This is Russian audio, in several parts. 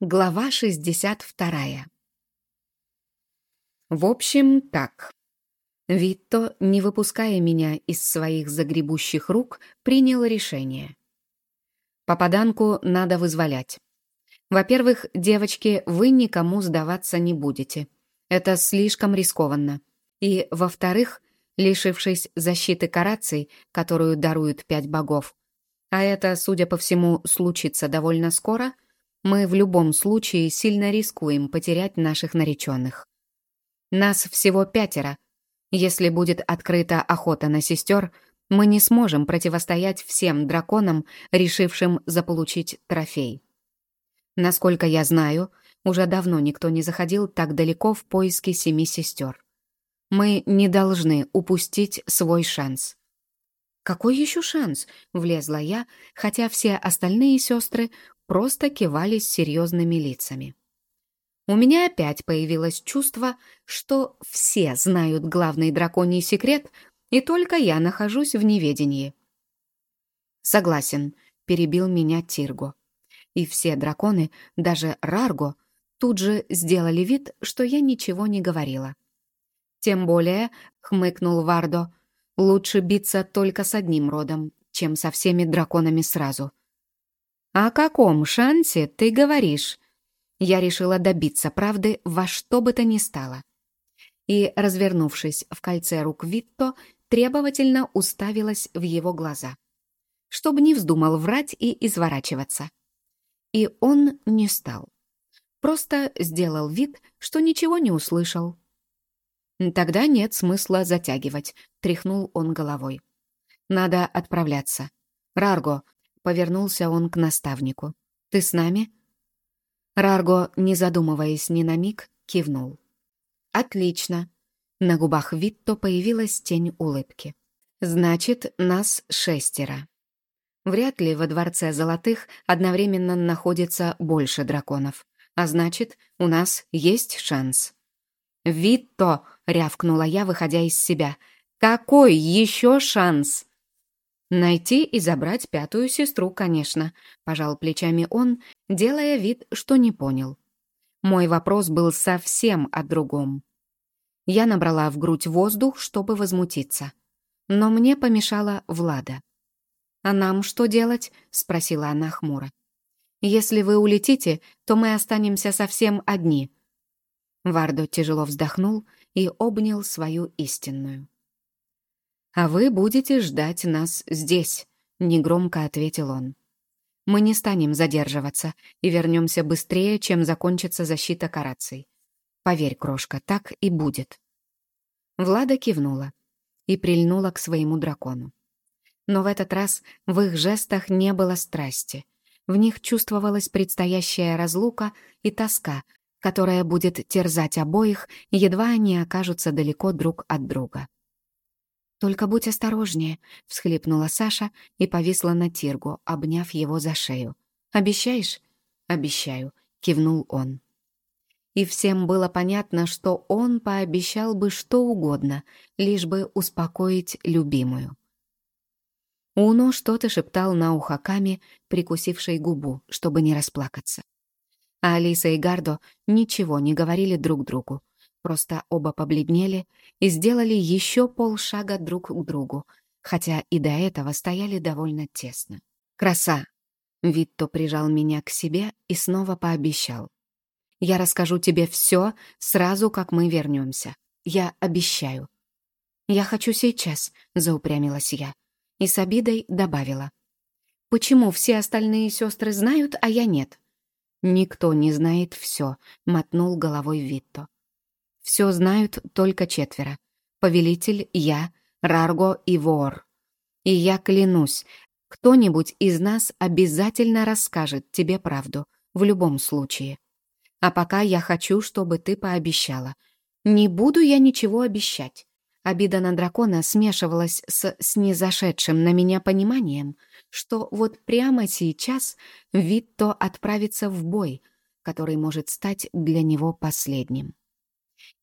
Глава 62. В общем, так. Витто, не выпуская меня из своих загребущих рук, принял решение. Попаданку надо вызволять. Во-первых, девочки, вы никому сдаваться не будете. Это слишком рискованно. И, во-вторых, лишившись защиты караций, которую даруют пять богов, а это, судя по всему, случится довольно скоро — мы в любом случае сильно рискуем потерять наших нареченных. Нас всего пятеро. Если будет открыта охота на сестер, мы не сможем противостоять всем драконам, решившим заполучить трофей. Насколько я знаю, уже давно никто не заходил так далеко в поиске семи сестер. Мы не должны упустить свой шанс. «Какой еще шанс?» — влезла я, хотя все остальные сестры просто кивали с серьезными лицами. У меня опять появилось чувство, что все знают главный драконий секрет, и только я нахожусь в неведении. «Согласен», — перебил меня Тирго. И все драконы, даже Рарго, тут же сделали вид, что я ничего не говорила. «Тем более», — хмыкнул Вардо, — «лучше биться только с одним родом, чем со всеми драконами сразу. «О каком шансе ты говоришь?» Я решила добиться правды во что бы то ни стало. И, развернувшись в кольце рук Витто, требовательно уставилась в его глаза, чтобы не вздумал врать и изворачиваться. И он не стал. Просто сделал вид, что ничего не услышал. «Тогда нет смысла затягивать», — тряхнул он головой. «Надо отправляться. Рарго, Повернулся он к наставнику. «Ты с нами?» Рарго, не задумываясь ни на миг, кивнул. «Отлично!» На губах Витто появилась тень улыбки. «Значит, нас шестеро. Вряд ли во Дворце Золотых одновременно находится больше драконов. А значит, у нас есть шанс». «Витто!» — рявкнула я, выходя из себя. «Какой еще шанс?» «Найти и забрать пятую сестру, конечно», — пожал плечами он, делая вид, что не понял. Мой вопрос был совсем о другом. Я набрала в грудь воздух, чтобы возмутиться. Но мне помешала Влада. «А нам что делать?» — спросила она хмуро. «Если вы улетите, то мы останемся совсем одни». Вардо тяжело вздохнул и обнял свою истинную. «А вы будете ждать нас здесь», — негромко ответил он. «Мы не станем задерживаться и вернемся быстрее, чем закончится защита караций. Поверь, крошка, так и будет». Влада кивнула и прильнула к своему дракону. Но в этот раз в их жестах не было страсти. В них чувствовалась предстоящая разлука и тоска, которая будет терзать обоих, едва они окажутся далеко друг от друга. «Только будь осторожнее», — всхлипнула Саша и повисла на Тиргу, обняв его за шею. «Обещаешь?» «Обещаю», — кивнул он. И всем было понятно, что он пообещал бы что угодно, лишь бы успокоить любимую. Уно что-то шептал на ухо Ками, прикусившей губу, чтобы не расплакаться. А Алиса и Гардо ничего не говорили друг другу, Просто оба побледнели и сделали еще полшага друг к другу, хотя и до этого стояли довольно тесно. «Краса!» Витто прижал меня к себе и снова пообещал. «Я расскажу тебе все сразу, как мы вернемся. Я обещаю». «Я хочу сейчас», — заупрямилась я. И с обидой добавила. «Почему все остальные сестры знают, а я нет?» «Никто не знает все», — мотнул головой Витто. Все знают только четверо. Повелитель, я, Рарго и Вор. И я клянусь, кто-нибудь из нас обязательно расскажет тебе правду, в любом случае. А пока я хочу, чтобы ты пообещала. Не буду я ничего обещать. Обида на дракона смешивалась с снизошедшим на меня пониманием, что вот прямо сейчас Витто отправится в бой, который может стать для него последним.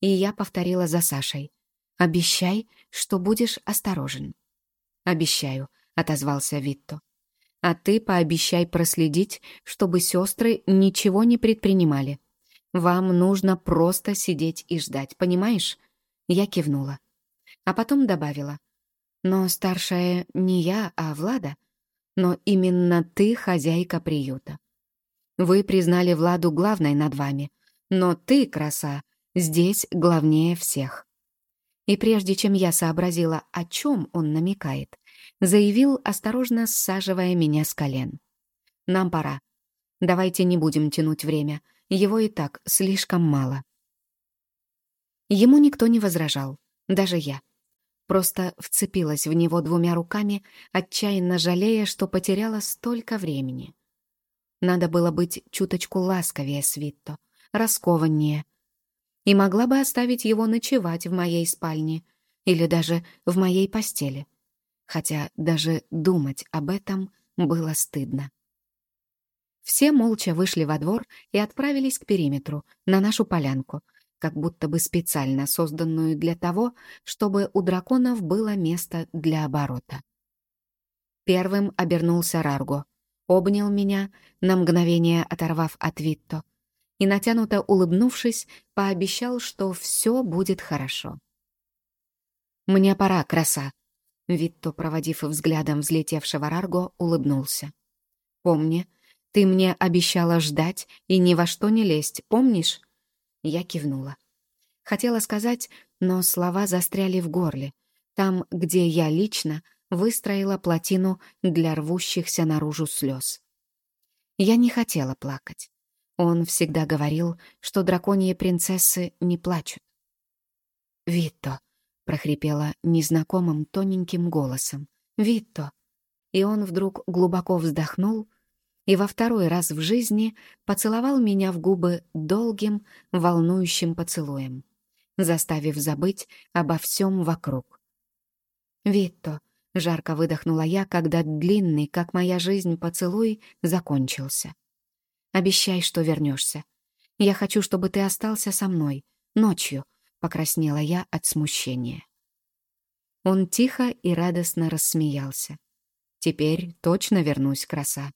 И я повторила за Сашей. «Обещай, что будешь осторожен». «Обещаю», — отозвался Витто. А ты пообещай проследить, чтобы сестры ничего не предпринимали. Вам нужно просто сидеть и ждать, понимаешь? Я кивнула. А потом добавила. Но старшая не я, а Влада. Но именно ты хозяйка приюта. Вы признали Владу главной над вами, но ты, краса, здесь главнее всех. И прежде чем я сообразила, о чем он намекает, заявил, осторожно саживая меня с колен. «Нам пора. Давайте не будем тянуть время. Его и так слишком мало». Ему никто не возражал, даже я. Просто вцепилась в него двумя руками, отчаянно жалея, что потеряла столько времени. Надо было быть чуточку ласковее с Витто, раскованнее. И могла бы оставить его ночевать в моей спальне или даже в моей постели хотя даже думать об этом было стыдно. Все молча вышли во двор и отправились к периметру, на нашу полянку, как будто бы специально созданную для того, чтобы у драконов было место для оборота. Первым обернулся Рарго, обнял меня, на мгновение оторвав от Витто, и, натянуто улыбнувшись, пообещал, что все будет хорошо. «Мне пора, краса», Витто, проводив взглядом взлетевшего Рарго, улыбнулся. «Помни, ты мне обещала ждать и ни во что не лезть, помнишь?» Я кивнула. Хотела сказать, но слова застряли в горле, там, где я лично выстроила плотину для рвущихся наружу слез. Я не хотела плакать. Он всегда говорил, что драконьи принцессы не плачут. «Витто», — прохрипела незнакомым тоненьким голосом. «Витто!» И он вдруг глубоко вздохнул и во второй раз в жизни поцеловал меня в губы долгим, волнующим поцелуем, заставив забыть обо всем вокруг. «Витто!» — жарко выдохнула я, когда длинный, как моя жизнь, поцелуй закончился. «Обещай, что вернешься. Я хочу, чтобы ты остался со мной, ночью, покраснела я от смущения. Он тихо и радостно рассмеялся. «Теперь точно вернусь, краса».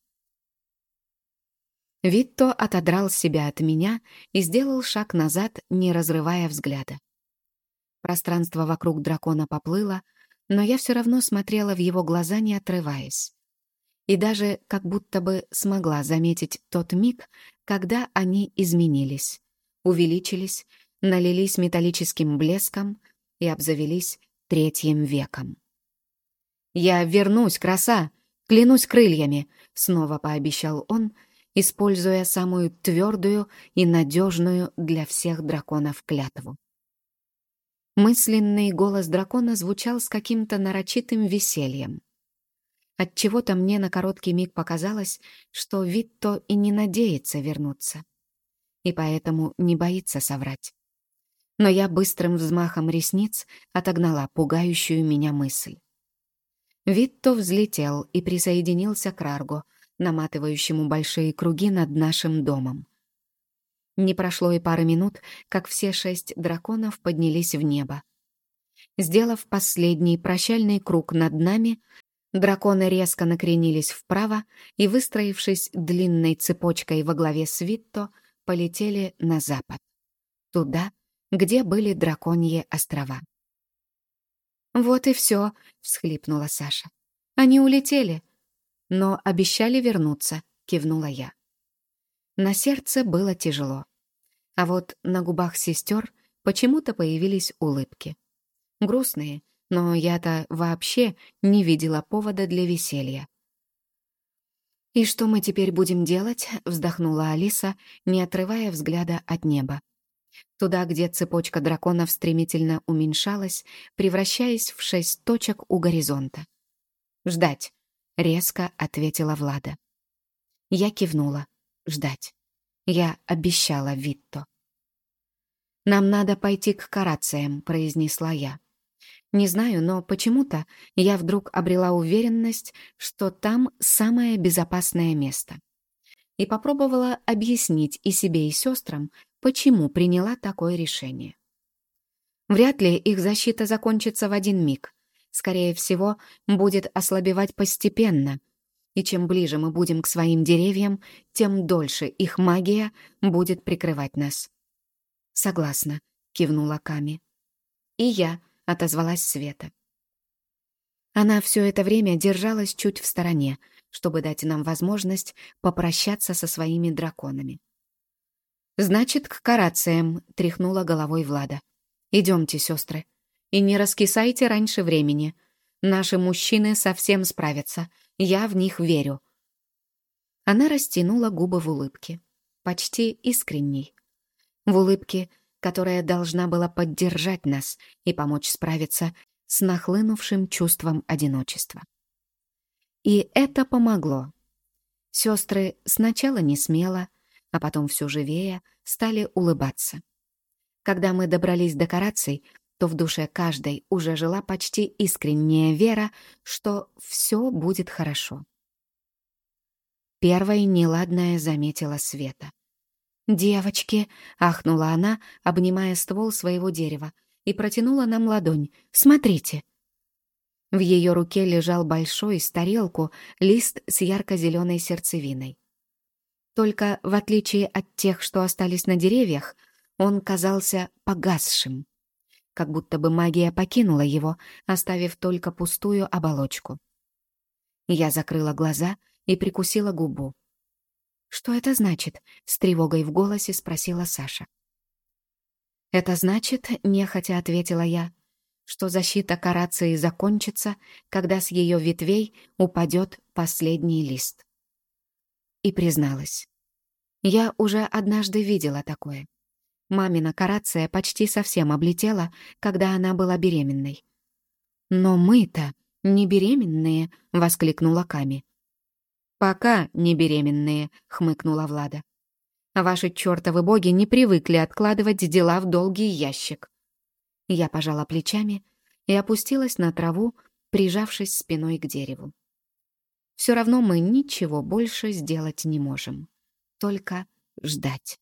Витто отодрал себя от меня и сделал шаг назад, не разрывая взгляда. Пространство вокруг дракона поплыло, но я все равно смотрела в его глаза, не отрываясь. И даже как будто бы смогла заметить тот миг, когда они изменились, увеличились налились металлическим блеском и обзавелись третьим веком. «Я вернусь, краса! Клянусь крыльями!» — снова пообещал он, используя самую твердую и надежную для всех драконов клятву. Мысленный голос дракона звучал с каким-то нарочитым весельем. Отчего-то мне на короткий миг показалось, что Витто и не надеется вернуться, и поэтому не боится соврать но я быстрым взмахом ресниц отогнала пугающую меня мысль. Витто взлетел и присоединился к Рарго, наматывающему большие круги над нашим домом. Не прошло и пары минут, как все шесть драконов поднялись в небо. Сделав последний прощальный круг над нами, драконы резко накренились вправо и, выстроившись длинной цепочкой во главе с Витто, полетели на запад. Туда, где были драконьи острова. «Вот и все», — всхлипнула Саша. «Они улетели, но обещали вернуться», — кивнула я. На сердце было тяжело, а вот на губах сестер почему-то появились улыбки. Грустные, но я-то вообще не видела повода для веселья. «И что мы теперь будем делать?» — вздохнула Алиса, не отрывая взгляда от неба туда, где цепочка драконов стремительно уменьшалась, превращаясь в шесть точек у горизонта. «Ждать», — резко ответила Влада. Я кивнула. «Ждать». Я обещала Витто. «Нам надо пойти к карациям», — произнесла я. Не знаю, но почему-то я вдруг обрела уверенность, что там самое безопасное место. И попробовала объяснить и себе, и сестрам, почему приняла такое решение. Вряд ли их защита закончится в один миг. Скорее всего, будет ослабевать постепенно. И чем ближе мы будем к своим деревьям, тем дольше их магия будет прикрывать нас. «Согласна», — кивнула Ками. «И я», — отозвалась Света. Она все это время держалась чуть в стороне, чтобы дать нам возможность попрощаться со своими драконами. «Значит, к карациям», — тряхнула головой Влада. «Идемте, сестры. И не раскисайте раньше времени. Наши мужчины совсем справятся. Я в них верю». Она растянула губы в улыбке. Почти искренней. В улыбке, которая должна была поддержать нас и помочь справиться с нахлынувшим чувством одиночества. И это помогло. Сестры сначала не смело, а потом все живее стали улыбаться. Когда мы добрались до декораций, то в душе каждой уже жила почти искренняя вера, что все будет хорошо. Первой неладная заметила Света. «Девочки!» — ахнула она, обнимая ствол своего дерева, и протянула нам ладонь. «Смотрите!» В ее руке лежал большой, с тарелку, лист с ярко-зеленой сердцевиной. Только, в отличие от тех, что остались на деревьях, он казался погасшим, как будто бы магия покинула его, оставив только пустую оболочку. Я закрыла глаза и прикусила губу. «Что это значит?» — с тревогой в голосе спросила Саша. «Это значит, — нехотя ответила я, — что защита карации закончится, когда с ее ветвей упадет последний лист». И призналась. Я уже однажды видела такое. Мамина карация почти совсем облетела, когда она была беременной. «Но мы-то не беременные!» — воскликнула Ками. «Пока не беременные», — хмыкнула Влада. «Ваши чертовы боги не привыкли откладывать дела в долгий ящик». Я пожала плечами и опустилась на траву, прижавшись спиной к дереву. Все равно мы ничего больше сделать не можем только ждать.